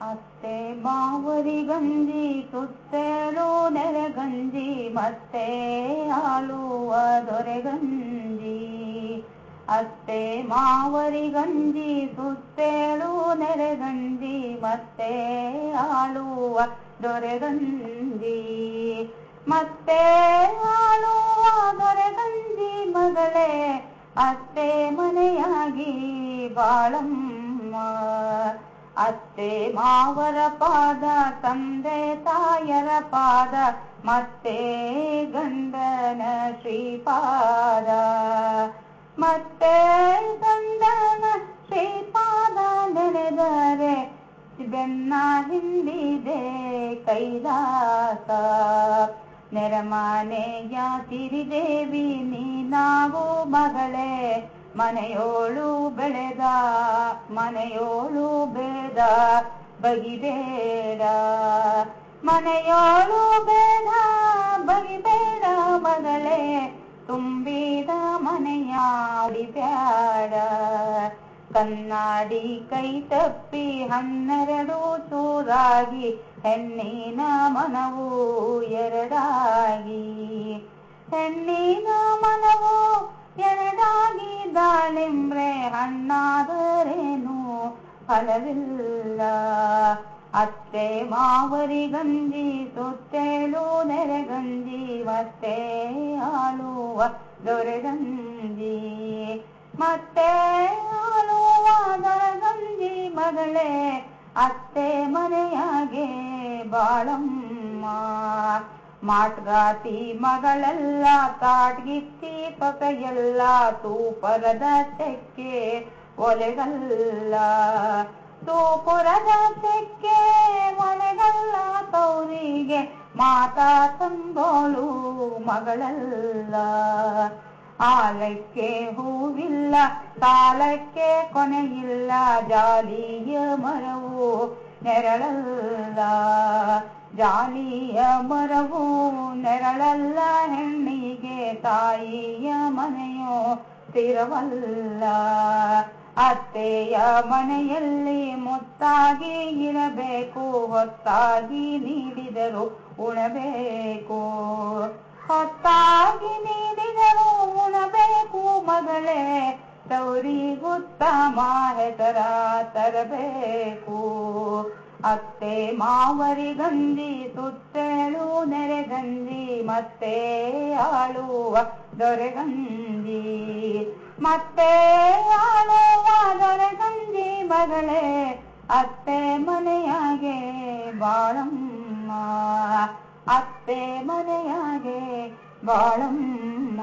ಅತ್ತೆ ಮಾವರಿ ಗಂಜಿ ಸುತ್ತೇಳು ನೆರೆಗಂಜಿ ಮತ್ತೆ ಆಳುವ ದೊರೆಗಂಜಿ ಅತ್ತೆ ಮಾವರಿ ಗಂಜಿ ಸುತ್ತೇಳು ನೆರೆಗಂಜಿ ಮತ್ತೆ ಆಳುವ ದೊರೆಗಂಜಿ ಮತ್ತೆ ಆಳುವ ದೊರೆಗಂಜಿ ಮಗಳೇ, ಅತ್ತೆ ಮನೆಯಾಗಿ ಬಾಳಮ್ಮ. ಅತ್ತೆ ಮಾವರ ಪಾದ ತಂದೆ ತಾಯರ ಪಾದ ಮತ್ತೆ ಗಂಡನ ಶ್ರೀಪಾದ ಮತ್ತೆ ಗಂಡನ ಶ್ರೀಪಾದ ನೆನೆದರೆ ಬೆನ್ನ ಹಿಂದಿದೆ ಕೈಲಾಸ ನೆರಮನೆಯ ಸಿರಿದೇವಿ ನೀನಾಗು ಮಗಳೇ ಮನೆಯೋಳು ಬೆಳೆದ, ಮನೆಯೋಳು ಬೇಡ ಬಗಿಬೇಡ. ಮನೆಯೋಳು ಬೇಡ ಬಗಿಬೇಡ ಮಗಳೇ, ತುಂಬಿದ ಮನೆಯ ಬ್ಯಾಡ ಕನ್ನಡಿ ಕೈ ತಪ್ಪಿ ಹನ್ನೆರಡು ಚೂರಾಗಿ ಹೆಣ್ಣಿನ ಮನವು ಎರಡಾಗಿ. ಹೆಣ್ಣಿನ ಮನವು ಎರಡಾಗಿ ದಾಳಿಂಬ್ರೆ ಹಣ್ಣಾದರೇನು ಫಲವಿಲ್ಲ ಅತ್ತೆ ಮಾವರಿ ಗಂಜಿ ಸುತ್ತೇಳು ನೆರೆಗಂಜಿ ಮತ್ತೆ ಆಳುವ ದೊರೆಗಂಜಿ ಮತ್ತೆ ಆಳುವ ದೊರೆಗಂಜಿ ಮಗಳೇ ಅತ್ತೆ ಮನೆಯಾಗೆ ಬಾಳಮ್ಮ ಮಾಟ್ಗಾತಿ ಮಗಳೆಲ್ಲ ತಾಟ್ಗಿತ್ತಿ ಎಲ್ಲ ತೂಪರದ ಚೆಕ್ಕೆ ಒಲೆಗಲ್ಲ ತೂಪುರದ ಚೆಕ್ಕೆ ಒಲೆಗಲ್ಲ ತೌರಿಗೆ ಮಾತಾ ತಂದೋಳು ಮಗಳಲ್ಲ ಆಲಕ್ಕೆ ಹೂವಿಲ್ಲ ಕಾಲಕ್ಕೆ ಕೊನೆಯಿಲ್ಲ ಜಾಲಿಯ ಮರವು ನೆರಳಲ್ಲ ಜಾಲಿಯ ಮರವು ನೆರಳಲ್ಲ ಹೆಣ್ಣಿಗೆ, ತಾಯಿಯ ಮನೆಯೋ ಸ್ಥಿರವಲ್ಲ. ಅತ್ತೆಯ ಮನೆಯಲ್ಲಿ ಮುತ್ತಾಗಿ ಇರಬೇಕು, ಹೊತ್ತಾಗಿ ನೀಡಿದರು ಉಣಬೇಕು. ಹೊತ್ತಾಗಿ ನೀಡಿದರು ಉಣಬೇಕು ಮಗಳೇ ತವರಿಗುತ್ತಮ ಹೆಸರ ತರಬೇಕು. ಅತ್ತೆ ಮಾವರಿ ಗಂಜಿ ಸುತ್ತೇಳು ನೆರೆಗಂಜಿ ಮತ್ತೆ ಆಳುವ ದೊರೆಗಂಜಿ ಮತ್ತೆ ಆಳುವ ದೊರೆಗಂಜಿ ಮಗಳೇ, ಅತ್ತೆ ಮನೆಯಾಗೆ ಬಾಳಮ್ಮ. ಅತ್ತೆ ಮನೆಯಾಗೆ ಬಾಳಮ್ಮ.